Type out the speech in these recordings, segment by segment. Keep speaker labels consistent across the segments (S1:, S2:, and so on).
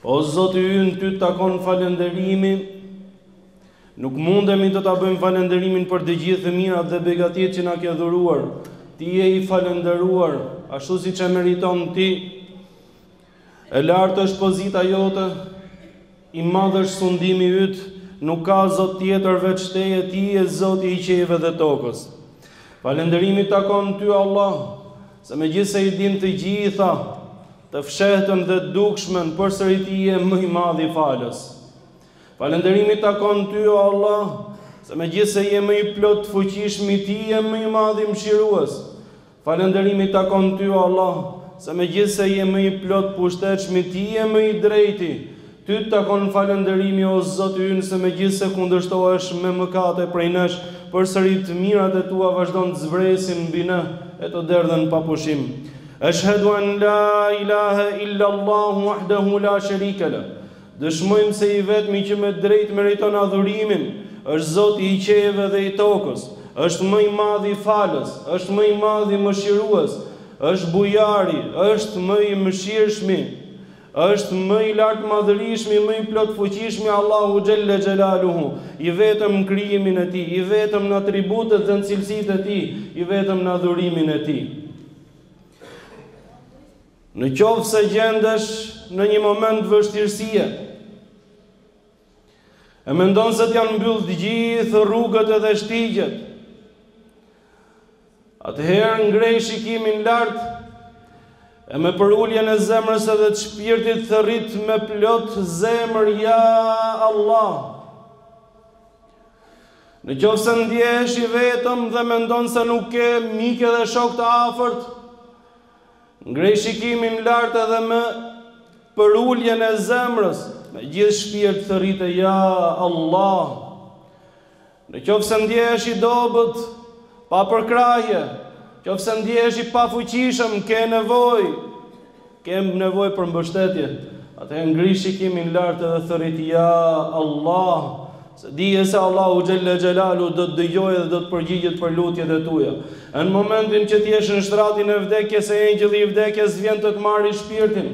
S1: O Zoti ynë, ty të takon falënderimi. Nuk mundemi të ta bëjmë falënderimin për të gjithë të mirat dhe begatitë që na ke dhuruar. Ti je i falënderuar, ashtu siç e meriton ti. E lartë është pozita jote, i madh është sundimi yt, nuk ka zot tjetër veç teje, ti je Zoti i qiejve dhe tokës. Falënderimi të takon ty Allah, se megjithëse i din të gjitha, Të fshehtën dhe dukshmen përsëri Ti je më i madhi Falës. Falënderimi të takon Ty Allah, se megjithëse je më i plotfuqishmi Ti je më i madhi mëshirues. Falënderimi të takon Ty Allah, se megjithëse je më i plotpushtetshmi Ti je më i drejti. Ty të takon falënderimi o Zoti ynë se megjithëse kundërshtohesh me mëkate prej nesh, përsëri të mirat e tua vazhdojnë të zbresin mbi ne e të derdhen pa pushim. Eshhedu en la ilahe illa Allahu wahdehu la sherike leh. Dëshmojmë se i vetmi që me të drejtë meriton adhurimin është Zoti i qiejve dhe i tokës, është më i madhi falës, është më i madhi mëshirues, është bujari, është më i mëshirshmi, Është më i Lartmadhërishmi, më i Plotfuqishmi Allahu xhelle xhelaluhu, i vetëm në krijimin e Tij, i vetëm në atributet dhe në cilësitë e Tij, i vetëm në adhurimin e Tij. Në qoftë se gjendesh në një moment vështirësie, E mendon se të janë mbyllë të gjithë rrugët edhe shtigjet. Atëherë ngrije shikimin lart e me përuljen e zemrës edhe të shpirtit thërrit me plot zemër ja Allah. Në qoftë se ndjehesh i vetëm dhe mendon se nuk ke mik edhe shok të afërt, Ngri shikimin lart edhe me përuljen e zemrës, me gjithë shpirt thërrite Ya Allah! Në qoftë se ndjehesh i dobët, pa përkrahje, në qoftë se ndjehesh i pafuqishëm, ke nevojë, ke nevojë për mbështetje, atëherë ngri shikimin lart edhe thërrit Ya Allah! Se dije se Allahu xhelle xhelalu do të dëgjojë dhe do të përgjigjet për lutjet e tuja. Në momentin që të jesh në shtratin e vdekjes e engjëlli i vdekjes vjen të të marri shpirtin,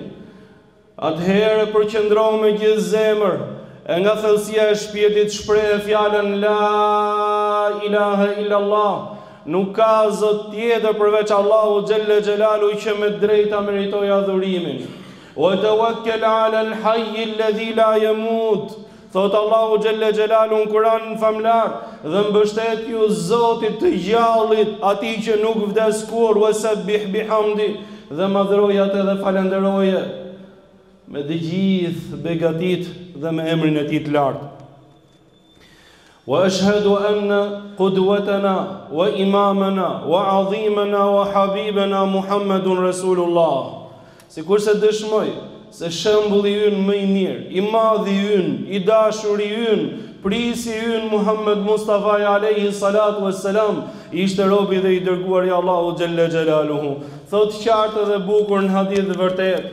S1: atëherë përqendrohu me gjithë zemër e nga thellësia e shpirtit shprehe fjalën La ilahe illallah, nuk ka zot tjetër përveç Allahut xhelle xhelalu që me të drejtë ta meritojë adhurimin. Wa tawakkel alel hayy lladhi la yamut, Thotë Allahu xhelle xhelaluhu në Kur'anin famlar, Dhe mbështetju Zotit të Gjallit, Atij që nuk vdes kurrë, Wesabbih bihamdi, dhe madhëroje Atë dhe falënderoje me të gjithë begatitë dhe me emrin e Tij të lartë. Wa eshhedu enne kudwetena wa imamena wa adhimena wa habibena Muhammedun Resulullah, Sikurse dëshmoj se shembulli ynë më i mirë, i madhi ynë, i dashuri ynë, prijësi ynë Muhammed Mustafaj alejhi salatu ue selam ishte robi dhe i dërguari i Allahut xhelle xhelaluhu. Thotë qartë dhe bukur në hadith të vërtetë,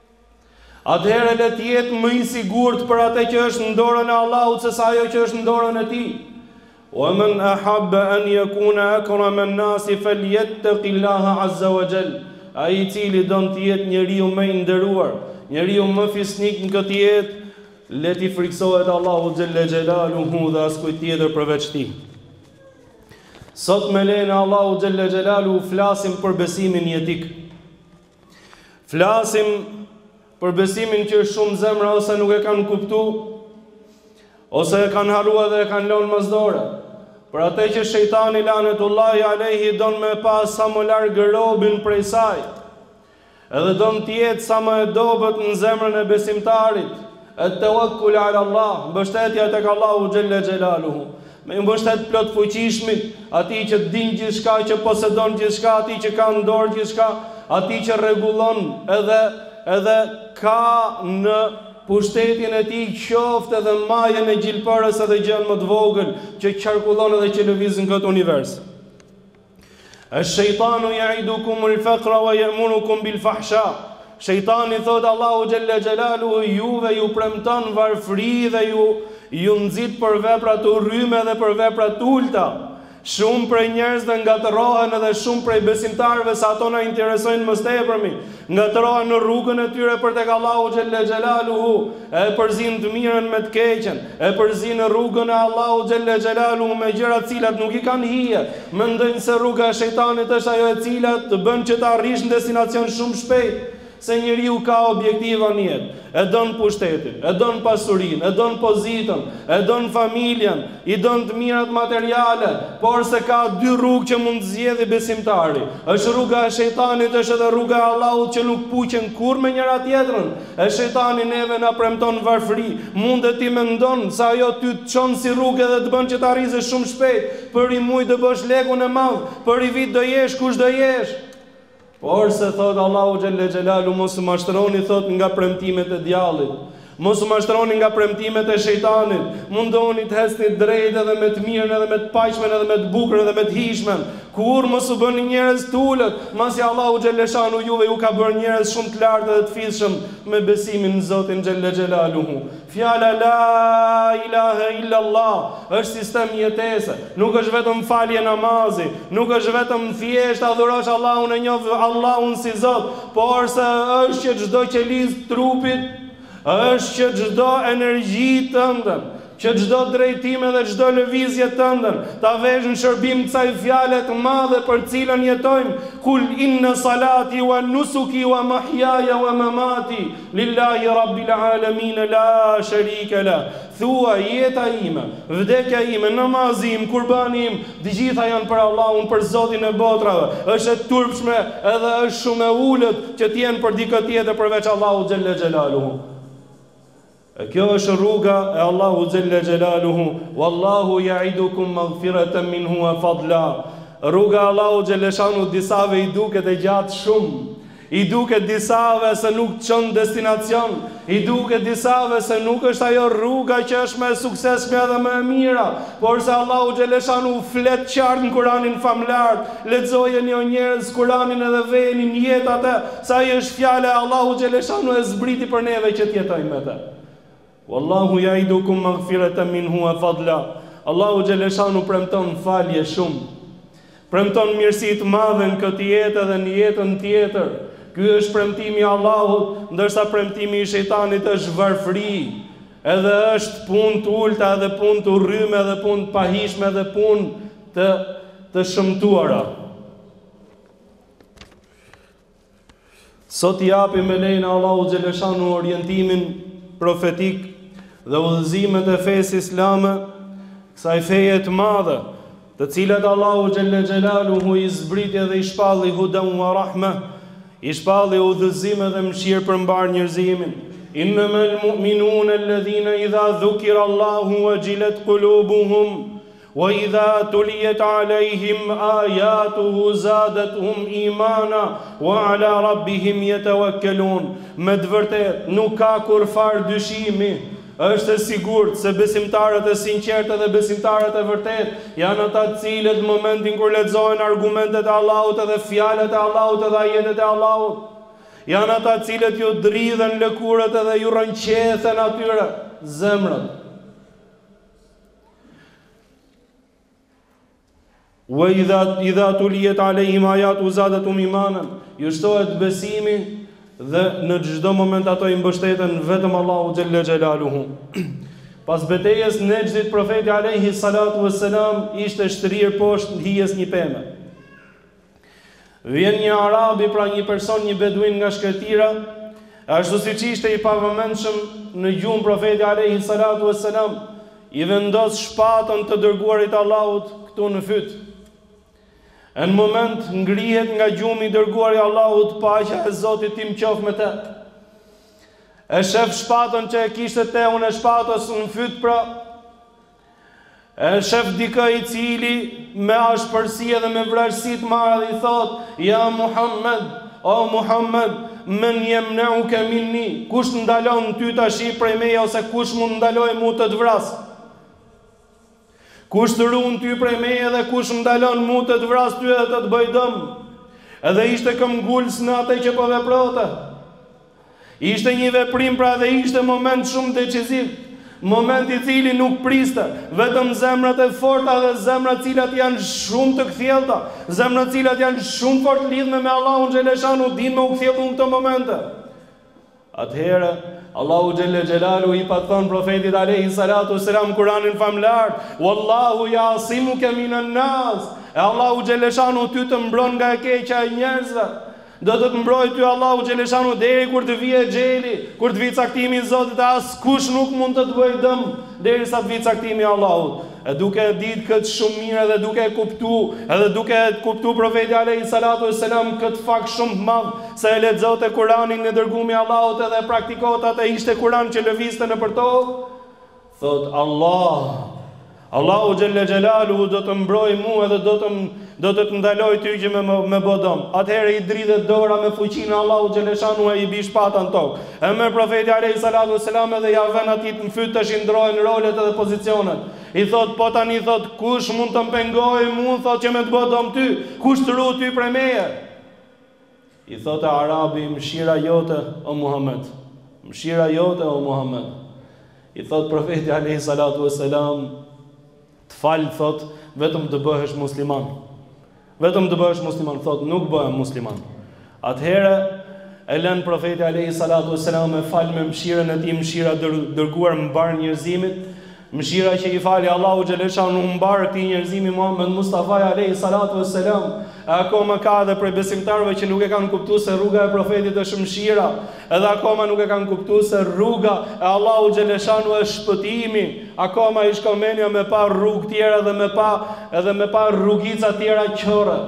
S1: Atëherë le të jetë më i sigurt për atë që është në dorën e Allahut sesa ajo që është në dorën e tij. Wa man ahabba an yakuna akrama an-nas falyattaqillaha azza wa jall. Ai i cili don të jetë njeriu më i nderuar, njeriu më fisnik në këtë jetë, le t'i frikësohet Allahu xhelle xhelaluhu dhe askujt tjetër përveç tij. Sot me lejen e Allahut xhelle xhelaluhu flasim për besimin jetik. Flasim për besimin që shumë zemra ose nuk e kanë kuptu, ose e kanë harru dhe e kanë lonë mas dore. Për atë që shejtani lanetullahi alejhi don me e pa sa më larg robin prej saj, edhe don të jetë sa më e dobët në zemrën e besimtarit, Et tewakkul ala Allah, mbështetja tek Allahu xhelle xhelaluhu, me iu mbështet plotfuqishmit, Atij që din gjithçka, që posedon gjithçka, Atij që ka në dorë gjithçka, Atij që rregullon dhe edhe ka në pushtetin e tij qoftë edhe majën e gjilpërës edhe gjënë më të vogël që qarkullon edhe që lëviz në këtë univers. Esh shejtanu yaidukumul faqra wa ya'murukum bil fahsha Shejtani thotë Allahu xhelle xhelaluhu juve ju premton varfëri dhe ju ju nxit për vepra të urryeme dhe për vepra të ulëta. Shumë prej njerëzve ngatërrohen edhe shumë prej besimtarëve se ato na interesojnë më së tepërmi. Ngatërrohen në rrugën e tyre për tek Allahu xhelle xhelaluhu, e përzinë të mirën me të keqen, e përzinë rrugën e Allahut xhelle xhelaluhu me gjëra të cilat nuk i kanë hije, mendojnë se rruga e shejtanit është ajo e cila të bën që të arrish në destinacion shumë shpejt, se njeriu ka objektiva në jetë. E don pushtetin, e don pasurinë, e don pozitën, e don familjen, i don të mirat materiale, porse ka dy rrugë që mund të zgjedhi besimtari, është rruga e shejtanit është edhe rruga e Allahut që nuk puqen kurrë me njëra tjetrën, e shejtani neve na premton varfëri, mundet ti mendon se ajo ty të çon si rrugë edhe të bën që të arrish shumë shpejt, për i muj do bësh lekun e madh, për i vit do jesh kush do jesh. Por se thotë Allahu xhelle xhelalu mos u mashtroni thotë nga premtimet e djallit, mos u mashtroni nga premtimet e shejtanit, mundoni të hecni drejt edhe me të mirën edhe me të paqshmen edhe me të bukurën edhe me të hijshmen, kurrë mos u bëni njerëz t'ulët, masi Allahu xheleshanu juve ju ka bërë njerëz shumë të lartë edhe të fisshëm me besimin në Zotin xhelle xhelaluhu. Fjala La ilahe illa Allah është sistem jetese, nuk është vetëm falje namazi, nuk është vetëm thjesht ta adhurosh Allahun e njeh Allahun si Zot, porse është që çdo qelizë të trupit, është që çdo energji tënde, që çdo drejtim edhe çdo lëvizje tënden ta vësh në shërbim kësaj fjale të madhe për të cilën jetojmë, Kul inna salati wa nusuki wa mahyaja wa mamati, Lillahi Rabbil Alamin la sharike leh, thuaj, jeta ime, vdekja ime, namazi im, kurbani im, të gjitha janë për Allahun, për Zotin e Botrave, është e turpshme edhe është shumë e ulët që të jenë për dikë tjetër përveç Allahut xhelle xhelaluhu. E kjo është rruga e Allahut xhelle xhelaluhu, Wallahu ya'idukum maghfiratan minhu wa fadla. Rruga e Allahut xheleshanu disave i duket e gjatë shumë, I duket disave se nuk çon në destinacion, i duket disave se nuk është ajo rruga që është më e suksesmja dhe më e mira, por se Allahu xheleshanu flet qartë në Kuranin famëlartë, lexojeni o njerëz Kuranin edhe vejeni në jetë atë, se ai është fjala e Allahut xheleshanu e zbriti për neve që të jetojmë me të. Wallahu yaidukum maghfiratan minhu wa fadla Allahu Xheleshanu premton falje shumë, premton mirësi të madhe në këtë jetë edhe në jetën tjetër. Ky është premtimi i Allahut, ndërsa premtimi i shejtanit është varfëri, edhe është punë të ulëta edhe punë të urryme edhe punë të pahijshme edhe punë të të shëmtuara. Sot japim me lejen e Allahut xheleshanu orientimin profetik dhe udhëzimet e fesë islame, kësaj feje të madhe, të cilat Allahu xhelle xhelaluhu i zbriti edhe i shpalli huden wa rahme, i shpalli udhëzim edhe mshirë për mbarë njërzimin. Innemel mu'minune eledhina idha dhukira Allahu wa xhilet kulubuhum, Wa idha tuliyat alejhim ajatuhu zadathum imana wa ala rabbihim yatawakkalun Me të vërtetë, nuk ka kurrfarë dyshimi, është e sigurt, se besimtarët e sinqertë dhe besimtarët e vërtetë janë ata të cilët në momentin kur lexohen argumentet e Allahut edhe fjalët e Allahut edhe ajetet e Allahut, janë ata të cilët ju dridhen lëkurët edhe ju rrënqethen atyre zemrat. Wa idha idha tuliyat alayhim ayatuhu zadathum imanan. Ju shtohet besimi dhe në çdo moment ato i mbështeten vetëm Allahu xhelle xhelaluhu. Pas betejës së Nexhdit profeti alayhi salatu wassalam ishte shtrirë poshtë hijes një peme. Vjen një arabi pra një person një beduin nga shkretëtira, ashtu siç ishte i pavëmendshëm në gjumë profeti alejhi salatu e selam, i vendos shpatën të dërguarit të Allahut këtu në fyt. E në moment ngrihet nga gjumi i dërguari i Allahut paqja e Zotit tim qoftë me të. E shef shpatën që e kishte tehun e shpatës në fyt pra E shef dikë i cili me ashpërsi edhe me vrazhdësi të madhe i thotë, Ja Muhammed, o Muhammed, men yemneuke minni, kush të ndalon ty tashi prej meje ose kush mund të ndalojë mu të të vras? Kush të ruan ty prej meje dhe kush më ndalon mu të të vras ty dhe të të bëj dëm? Edhe ishte këmbëngulës në atë që po vepronte. Ishte një veprim pra dhe ishte moment shumë deciziv, moment i cili nuk priste vetëm zemrat e forta dhe zemrat cilat janë shumë të kthjellta, zemrat cilat janë shumë fort të lidhme me Allahun xhelle shanuhu din me u kthjellu në këto momente. Atëherë, Allahu xhelle xhelaluhu i pat thënë profetit alejhi salatu ue selam në Kuranin famëlartë, Wallahu ja'simuke minen-nas, e Allahu xhelle shanuhu ty të mbron nga e keqja e njerëzve, Do të të mbrojë ty Allahu xhelle shanuhu deri kur të vijë exheli, kur të vijë caktimi i Zotit askush nuk mund të të bëjë dëm, derisa të vijë caktimi i Allahut. E duke e ditë këtë shumë mirë dhe duke e kuptu, edhe duke e kuptu profeti alejhi salatu ue selam këtë fakt shumë të madh, se e lexonte Kuranin i dërgumi i Allahut edhe e praktikonte atë ishte Kuran që lëvizte nëpër tokë, Thotë Allah, Allahu xhelle xhelaluhu do të mbrojë mua dhe do të do të të ndaloj ty që me me bë dëm. Atëherë i dridhet dora me fuqinë e Allahu xhelle shanu e i bi shpata në tokë. E merr profeti alejhi salatu ue selam edhe ia vën atij në fyt, tashi ndërrohen rolet edhe pozicionet. I thotë po tani thotë kush mund të më pengojë mua thotë që me të bë dëm ty? Kush të ruan ty prej meje? I thotë arabi, Mëshira jote, o Muhamed! Mëshira jote, o Muhamed! I thotë Profeti alejhi salatu ue selam, Të fal, thotë, vetëm të bëhesh musliman. Vetëm të bëhesh musliman, thotë, nuk bëhem musliman. Atëherë e lën Profeti alejhi salatu ue selam, e fal me mëshirën e tij, mëshira e dërguar mbarë njerëzimit, Mëshira që i fali Allahu xheleshanuhu mbarë këtij njerëzimi Muhamed Mustafaj alejhi salatu ves selam, e akoma ka edhe prej besimtarëve që nuk e kanë kuptu se rruga e Profetit është mëshira, edhe akoma nuk e kanë kuptu se rruga e Allahut xheleshanuhu është shpëtimi, akoma i shkon mendja me pa rrugë tjera edhe me pa edhe me pa rrugica tjera qorre.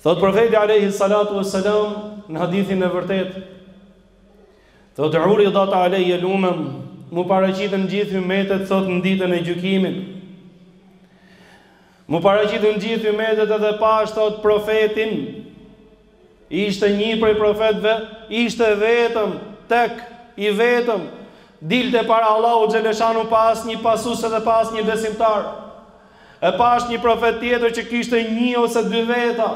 S1: Thot profeti alejhi salatu vesselam në hadithin e vërtetë. Thot uridat alejjel umem, m'u paraqitën gjithë umetet thot në ditën e gjykimit. M'u paraqitën gjithë umetet edhe pashë thot profetin Ishte nji prej profetëve, ishte vetëm, tek, i vetëm, dilte para Allahut xheleshanu pa asnji pasus edhe pa asnji besimtar. E pashë nji profet tjetër që kishte nji ose dy veta.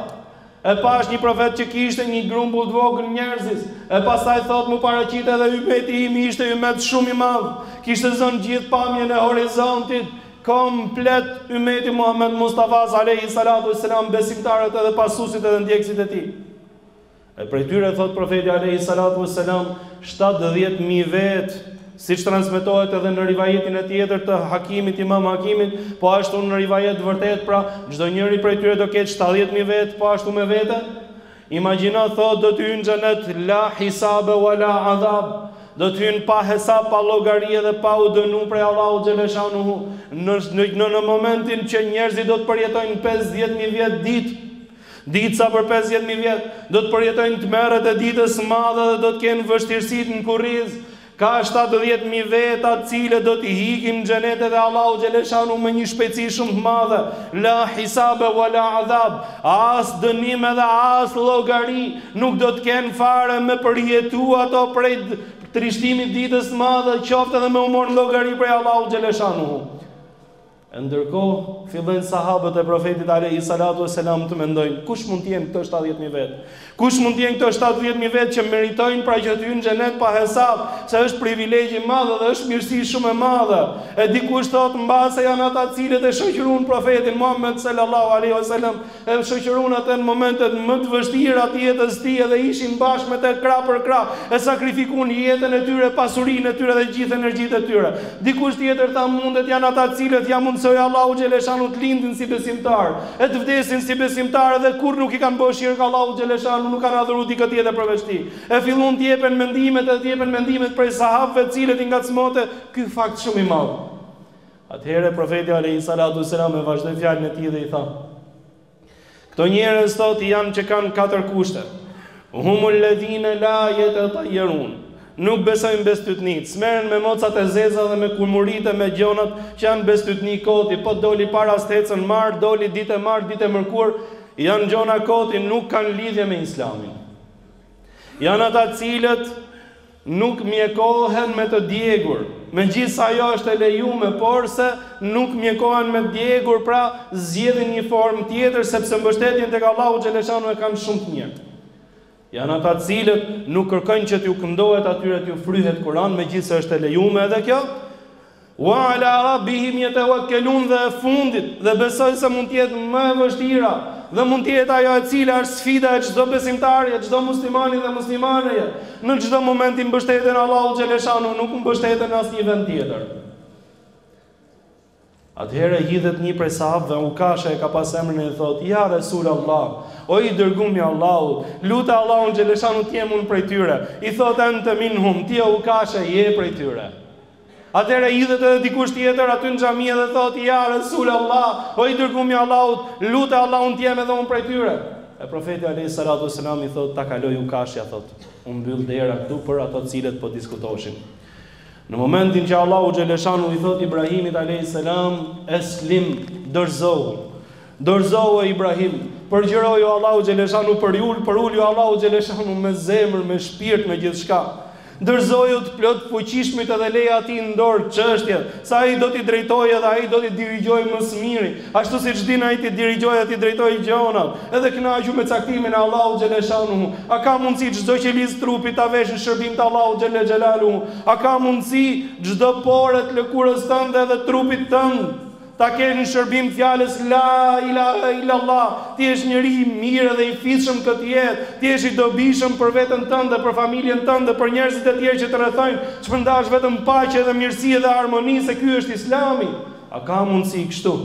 S1: E pashë nji profet që kishte nji grumbull t'vogël njerzis. E pastaj thotë m'u paraqit edhe ymmeti imi ishte ymmet shumë i madh, kishte zënë gjithë pamjen e horizontit, Komplet ymmeti i Muhammed Mustafas alejhi salatu e selam besimtarët edhe pasuesit edhe ndjekësit e tij. E prej tyre thotë profeti alejhi salatu e selam shtatëdhjetë mijë vetë, siç transmetohet edhe në rivajetin e tjetër të Hakimit Imam Hakimit, po ashtu në rivajet të vërtetë pra çdo njëri prej tyre do ketë shtatëdhjetë mijë vetë po ashtu me vete, Imagjino thotë do të hyjnë në xhenet la hisabe wa la adhab, do të hyjnë pa hesab, pa llogari edhe pa u dënu prej Allahut xheleshanuhu. Në në në momentin që njerëzit do të përjetojnë pesëdhjetë mijë vjet ditë, ditë sa për pesëdhjetë mijë vjet, do të përjetojnë tmerret e ditës së madhe dhe do të kenë vështirësitë në kurriz, Ka shtatëdhjetë mijë veta të cilët do t'i hikin në xhenet edhe Allahu xheleshanu me një shpejtësi shumë të madhe la hisabe wa la adhab as dënim edhe as llogari nuk do të kenë fare me përjetu ato prej trishtimit ditës së madhe qoftë edhe me u morë llogari prej Allahu xheleshanu E ndërkohë, fillojnë sahabët e Profetit alejhi salatu e selam të mendojnë, kush mund të jenë këto 70000 vet? Kush mund të jenë këto 70000 vet që meritojnë pra që të hyjnë në xhenet pa hesab, se është privilegj i madh dhe është mirësi shumë e madhe. E dikush thotë mbase janë ata të cilët e shoqëruan Profetin Muhammed sallallahu alejhi wasallam E shoqërun atë në momentet më të vështira të jetës së tij edhe ishin bashkë me të krah për krah. E sakrifikun jetën e tyre, pasurinë e tyre dhe gjithë energjitë e tyre. Dikush tjetër tha mundet janë ata të cilët ia mundësoi Allahu xheleshanu të lindin si besimtarë, e të vdesin si besimtarë dhe kurrë nuk i kanë bë shirk Allahut xheleshanu, nuk kanë adhuru dikë tjetër përveç Tij. E fillun të jepen mendimet edhe të jepen mendimet prej sahabëve të cilët i ngacmonte ky fakt shumë i madh. Atëherë Profeti alejhi salatu ves selam e vazhdoi fjalën e tij dhe i tha, Këto njerëz, thotë, janë që kanë katër kushte, Humul ledhine la jetetayerun, Nuk besojnë bestytnitë, s'merren me macat e zeza dhe me kurmuritë e me gjonat që janë bestytni koti, po doli para s'të ecën mbarë, doli ditë e martë, ditë e mërkurë, janë gjona koti, nuk kanë lidhje me Islamin. Janë ata të cilët Nuk mjekohen me të djegur, megjithëse ajo është e lejume, porse nuk mjekohen me të djegur, pra zgjedhin një formë tjetër, sepse mbështetjen tek Allahu xheleshanu e kanë shumë të mirë. Janë ata të cilët nuk kërkojnë që t'u këndohet atyre, t'u fryhet Kur'an, megjithëse është e lejume edhe kjo, Wa ala rabbihim yatawakkalun dhe e fundit dhe besoj se mund të jetë më e vështira dhe mund të jetë ajo e cila është sfida e çdo besimtari e çdo muslimani dhe muslimaneje në çdo moment i mbështeten Allahut xheleshanu nuk mbështeten në asnjë vend tjetër Atëherë hidhet një prej sahabëve, Ukasha e ka pas emrin e thotë, "Ja Resul Allah, o i dërguami i Allahut, lute Allahun xheleshanu të jem unë prej tyre." I thotë, "Ente minhum, ti o Ukasha je prej tyre." Atëherë hidhet edhe dikush tjetër aty në xhami dhe thotë, Ja Resul Allah, o i dërguemi i Allahut, lute Allahun të jem edhe unë prej tyre. E Profeti alejhi salatu ves selam i thotë, Ta kaloi Ukashja, thotë, u mbyll dera këtu për ato të cilët po diskutoshin. Në momentin që Allahu xheleshanu i thotë Ibrahimit alejhi selam, Eslim, dorëzohu. Dorëzohu o Ibrahim, përgjëroju Allahu Xheleshanu përul, përulju Allahu Xheleshanu me zemër, me shpirt, me gjithçka. Dorëzoju të Plotfuqishmit edhe leja atij në dorë çështjet, se ai do t'i drejtojë edhe ai do t'i dirigjojë më së miri, ashtu siç din ai t'i dirigjojë dhe t'i drejtojë gjonat. Edhe kënaqu me caktimin e Allahut Xheleshanuhu. A ka mundësi çdo qelizë të trupit ta vësh në shërbim të Allahut Xhelle Xhelaluhu? A ka mundësi çdo por të lëkurës tënde dhe trupit tënd Ta kesh në shërbim fjalës la ilahe illallah, të jesh njeri i mirë dhe i fisshëm në këtë jetë, të jesh i dobishëm për veten tënde, për familjen tënde, për njerëzit e tjerë që të rrethojnë, të shpërndash vetëm paqe dhe mirësi dhe harmoni se ky është Islami. A ka mundësi kështu?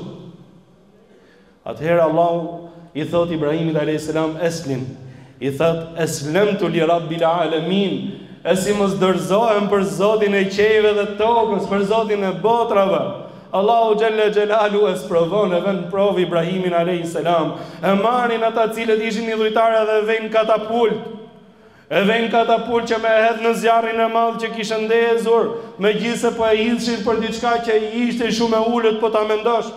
S1: Atëherë Allahu i thotë Ibrahimit alejhi selam eslim, i thotë eslemtu li rabbil alamin, e si mos dorëzohem për Zotin e qiejve dhe tokës, për Zotin e botrave. Allahu Xhelle Xhelaluhu e sprovon e ven në provë Ibrahimin a.s. E marrin ata të cilët ishin idhujtarë edhe e vejnë në katapult. E vejnë në katapult që me e hedh në zjarrin e madh që kishin ndezur, megjithëse po e hidhshin për diçka që ishte shumë e ulët po ta mendosh.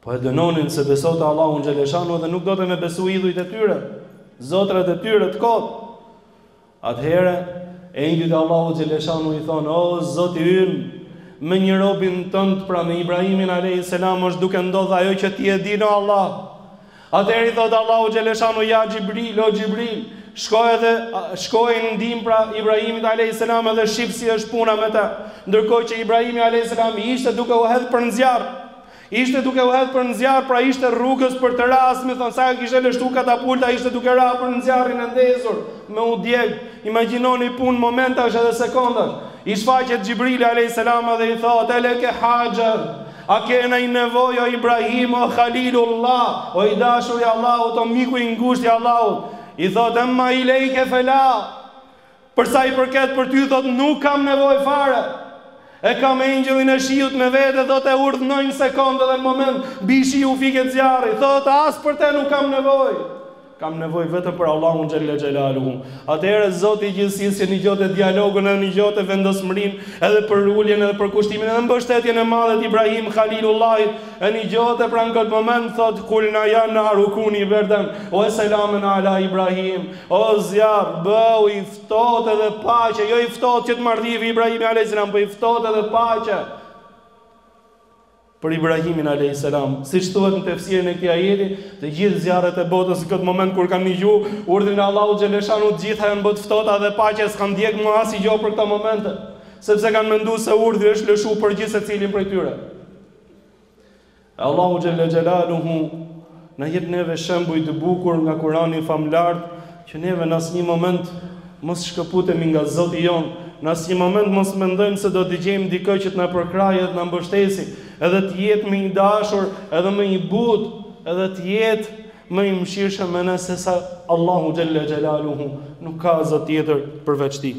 S1: Po e dënonin se besote Allahun xheleshanu edhe nuk dote me besu idhujt e tyre, zotrat e tyre të kotë. Atëhere, engjëjt e Allahut xheleshanu i thonë, o Zoti ynë, me një robin tënd, pra me Ibrahimin a.s. është duke ndodh ajo që ti e di, o Allah. Atëherë i thotë Allahu xheleshanu, Ja Xhibril, o Xhibril, shko edhe, shkoi në ndihmë pra Ibrahimit alejhi selam edhe shif si është puna me te. Ndërkohë që Ibrahimi alejhi selam ishte duke u hedh për në zjarr. Ishte duke u hedh për në zjarr, pra ishte rrugës për të ra, do me thënë sa e kishte lëshu katapulta, ishte duke ra për në zjarrin e ndezur, me u djeg. Imagjinoni punë momentash edhe sekondash. I shfaqet Xhibrili alejhi selam edhe i thotë, Eleke haxhe, A ke naj nevoj o Ibrahim o Khalilullah o i dashur i Allahut o miku i ngusht i Allahut i thot emma ilejke fela për sa i përket për ty thot nuk kam nevoj fare e kam engjëllin e shiut me vete do ta urdhnoj në sekond edhe në moment bi shiu, fiket zjarri thot as për te nuk kam nevoj Kam nevojë vetëm për Allahun xhelle xhelaluhu. Atëherë Zoti i gjithësisë që nigjote dialogun edhe nigjote vendosmërinë, edhe përuljen edhe përkushtimin edhe mbështetjen e madhe të Ibrahim Khalilullahit, e nigjote pra në këtë moment thot kulna ja naru kuni berden ve selamen ala Ibrahim, o zjarr, bëhu i ftohtë edhe paqe, jo i ftohtë që të mërdhijë Ibrahimi alejselam, po i ftohtë edhe paqe. Për Ibrahimin, alejhi selam, siç thuhet në tefsirin e këtij ajeti, Të gjithë zjarret e botës në këtë moment kur kanë nigju urdhrin e Allahut xheleshanu të gjitha janë bë të ftohta dhe paqe, s'kanë djeg ma asnji gjo për këto momente, sepse kanë mendu se urdhri është lëshu për gjithsecilin prej tyre. E Allahu xhelle xhelaluhu Na jep neve shembuj të bukur nga Kurani famlartë që neve në asnjë moment mos shkëputemi nga Zoti jonë, në asnjë moment mos mendojmë se do të gjejmë dikë që të na përkrahë dhe të na mbështesi, edhe të jetë më i dashur, edhe më i butë, edhe të jetë më i mëshirshëm me ne sesa Allahu xhelle xhelaluhu, nuk ka zot tjetër përveç tij.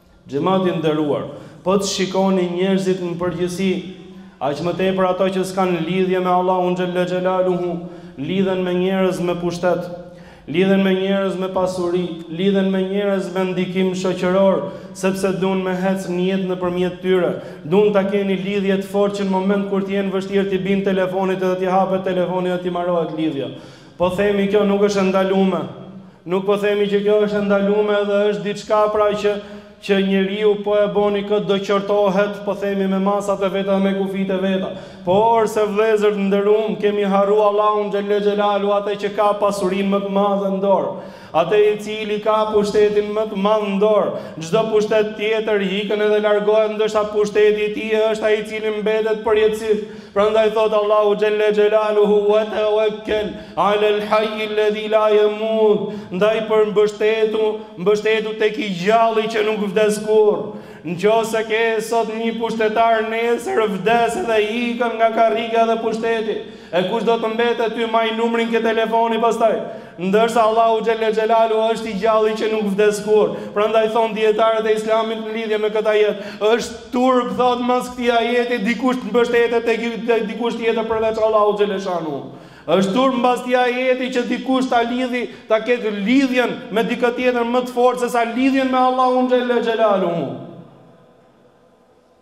S1: Xhemat i nderuar, po të shikoni njerëzit në përgjithësi, aq më tepër ato që s'kan lidhje me Allahun xhelle xhelaluhu, lidhen me njerëz me pushtet, lidhen me njerëz me pasuri, lidhen me njerëz me ndikim shoqëror, sepse duan me hec në jetë nëpërmjet tyre, duan ta kenë një lidhje të fortë që në moment kur të jenë vështirë t'i bijnë telefonit edhe t'i hapet telefoni dhe t'i marohet lidhja. Po themi kjo nuk është e ndalume, nuk po themi që kjo është e ndalume dhe është diçka pra që që njeriu po e boni këtë do qortohet po themi me masat e veta dhe me kufijtë e veta. Por se vëllezër të nderuam kemi harru Allahun xhelle xhelalu atë që ka pasurinë më të madhe në dorë. Atë i cili ka pushtetin më të madh në dorë, çdo pushtet tjetër ikën edhe largohet ndërsa pushteti i tij është ai i cili mbetet përjetësisht. Prandaj thotë Allahu xhelle xhelaluhu, Wa tawakkal alel hayy lladhi la yamut, ndaj përmbështetu, mbështetu tek i gjalli që nuk vdes kurrë. Në qoftë se ke sot një pushtetar nesër vdes edhe ikën nga karriga edhe pushteti. E kush do të mbetë ty, maj numrin ke telefoni pastaj ndërsa Allahu xhelle xhelalu është i gjalli që nuk vdes kurr prandaj thon dijetarët e islamit në lidhje me këtë ajet është turp thot mas këtij ajeti dikush të mbështetet tek dikush tjetër përveç Allahu xheleshanu është turp mbas këtij ajeti që dikush ta lidhi ta ketë lidhjen me dikë tjetër më të fortë se sa lidhjen me Allahun xhelle xhelalu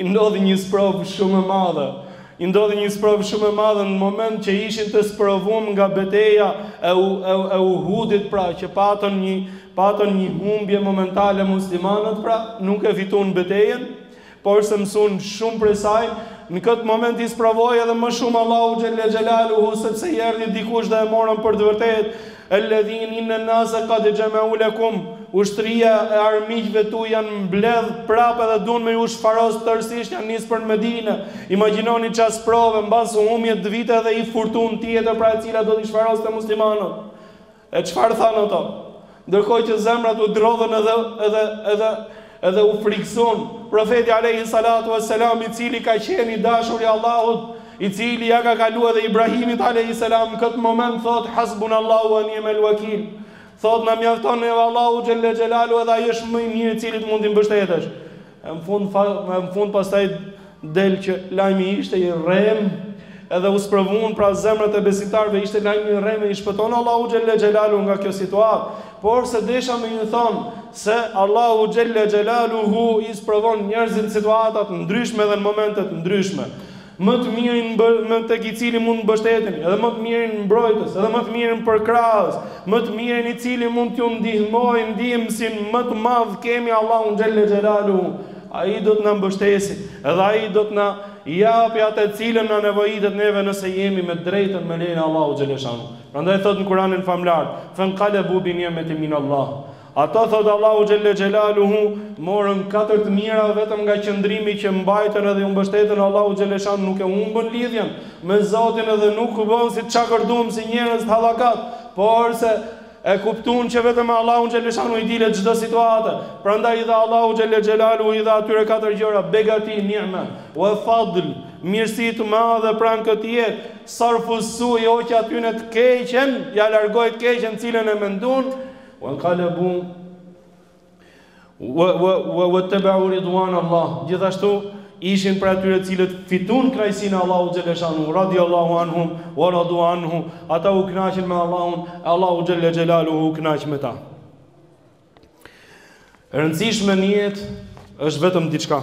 S1: I ndodhi një sprovë shumë e madhe. I ndodhi një sprovë shumë e madhe në moment që ishin të sprovum nga beteja e, u, e, e Uhudit, pra që patën një, patën një humbje momentale muslimanët, pra nuk e fitun betejen, por se mësun shumë prej saj, në këtë moment i sprovoj edhe më shumë Allahu xhelle xhelaluhu, sepse i erdi dikush dhe e morën për të vërtet, Elledhin inne nase kad xhemeu lekum, ushtria e armiqve tuj janë mbledh prapë edhe dun me ju shfaros tërësisht janë nis për në Medine imagjinoni ça sprove mbas humbjes të vite edhe i furtunë tjetër pra e cila do ti shfaroste muslimanët e çfarë thanë ato ndërkohë që zemrat u drodhën edhe edhe edhe Edhe u frikësun Profeti alejhi salatu ue selam, i cili ka qenë i dashur i Allahut, i cili ia ka kalu edhe Ibrahimit alejhi selam, në këtë moment thotë, Hasbunallahu ue ni'mel uekil, thotë, Na mjafton neve Allahu xhelle xhelaluhu edhe Ai është më i miri të cilit mund t'i mbështetesh. E në fund, e në fund pastaj Del që lajmi ishte i rremë edhe u sprovun pra zemrat e besimtarëve ishte lajmi i rremë i shpëton Allahu xhelle xhelalu nga kjo situatë por se desha me ju thon se Allahu xhelle xhelaluhu i sprovon njerëzit në situata të ndryshme dhe në momente të ndryshme më të mirin tek i cili mund të mbështeteni, edhe më të mirin mbrojtës, edhe më të mirin përkrahës, më të mirin i cili mund t'ju ndihmojë ndihmësin më të madh kemi Allahun xhelle xhelalu. Ai do të na mbështesi edhe Ai do të na japi atë të cilën na nevojitet neve nëse jemi me të drejtën me lejen e Allahut xheleshanu. Prandaj thotë në Kuranin famlar, Fenqalebu bi ni'metin min Allah. Ato thotë Allahu xhelle xhelaluhu morën katër të mira vetëm nga qëndrimi që mbajtën edhe iu mbështetën Allahut xheleshanu nuk e humbën lidhjen me Zotin edhe nuk u bënë si të çakërdumë si njerëz të hallakat, porse E kuptuan që vetëm me Allahun xhaleshanu i dilet çdo situate, prandaj i dha Allahu xhelle xhelaluhu i dha atyre katër gjëra, begati, ni'me, wa fadl, mirësi të madhe pranë këtë jetë, sarfu su, i hoq atyne të keqen, ia largoi të keqen të cilën e menduan, wa inqalabu Wa ttabau ridwan Allah. Gjithashtu ishin prej atyre të cilët fituan kënaqësinë e Allahut xhaleshanu radiallahu anhum wa radu anhu ata u kënaqën me Allahun Allahu xhelle xhelaluhu u kënaq me ta e rëndësishme në jetë është vetëm diçka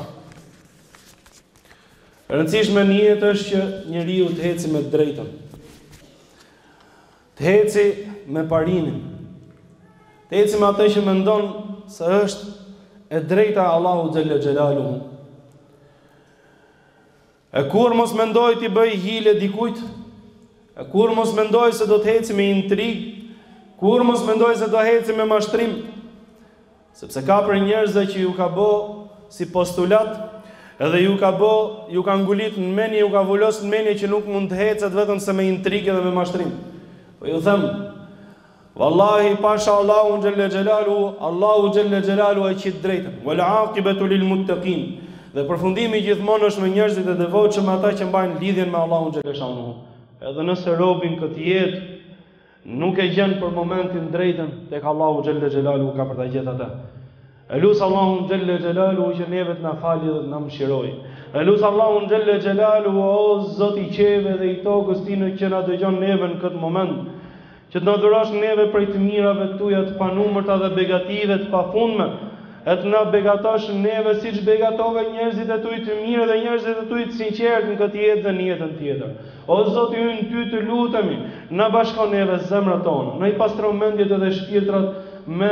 S1: e rëndësishme në jetë është që njeriu të heci me të drejtën Të heci me parimin. Të heci me atë që mendon se është e drejta e Allahu xhelle xhelaluhu. E kurrë mos mendoj t'i bëj hile dikujt. E kurrë mos mendoj se do të heci me intrigë. Kurrë mos mendoj se do heci me mashtrim. Sepse ka prej njerëzve që iu ka bo si postulat edhe iu ka bo, iu ka ngulit në menje, iu ka vulos në menje që nuk mund të hecet vetëm se me intrigë edhe me mashtrim. Po ju them, Vallahi pasha Allahun xhelle xhelaluhu, Allahu xhelle xhelaluhu e qit të drejtën. Wal aqibatu lil muttaqin. Dhe përfundimi gjithmonë është me njerëzit e devotshëm, ata që mbajnë lidhjen me Allahun xhaleshanu. Edhe nëse robi në këtë jetë Nuk e gjen për momentin të drejtën, tek Allahu xhelle xhelaluhu ka për ta gjetë atë. E lus Allahun xhelle xhelaluhu që neve të na fali dhe të na mëshirojë. E lus Allahun xhelle xhelaluhu, o Zot i qiejve dhe i tokës tinë që na dëgjon neve në këtë moment. Që të na dhurosh neve prej të mirave tuja të panumërta dhe begative të pafundme. E të na begatosh neve siç begatove njerëzit e tuj të mirë dhe njerëzit e tuj të sinqertë në këtë jetë dhe në jetën tjetër. O Zoti ynë Ty të lutemi, na bashko neve zemrat tona, na i pastro mendjet edhe shpirtrat me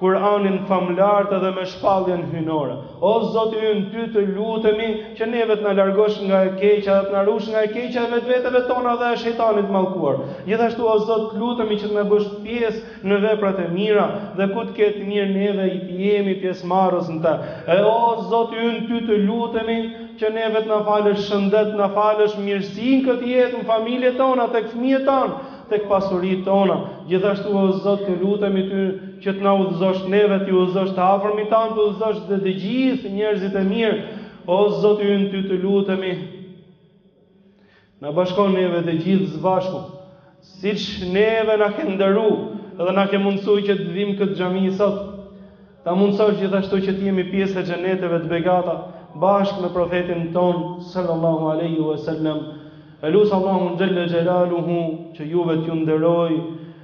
S1: Kur'anin famlartë dhe me shpalljen hyjnore. O Zoti ynë Ty të lutemi që neve të na largosh nga e keqja dhe të na rush nga e keqja e vetveteve tona dhe e shejtanit të mallkuar. Gjithashtu o Zot të lutemi që të na bësh pjesë në veprat e mira dhe ku të ketë mirë neve të jemi pjesëmarrës në të. E o Zoti ynë ty të lutemi që neve të na falësh shëndet, të na falësh mirësi në këtë jetë, në familjet tona, tek fëmijët tanë, tek pasuritë tona. Gjithashtu o Zot të lutemi ty që të na udhëzosh neve, t'i udhëzosh të afërmit tanë, të udhëzosh dhe të gjithë njerëzit e mirë. O Zoti ynë ty të lutemi. Na bashko neve të gjithë së bashku, siç neve na ke nderu edhe na ke mundësu që të vim në këtë xhami sot. Ta mundësosh gjithashtu që të jemi pjesë e xheneteve të begata bashkë me Profetin tonë sallallahu alejhi ve sellem. E lus Allahun xhelle xhelaluhu që juve t'ju nderojë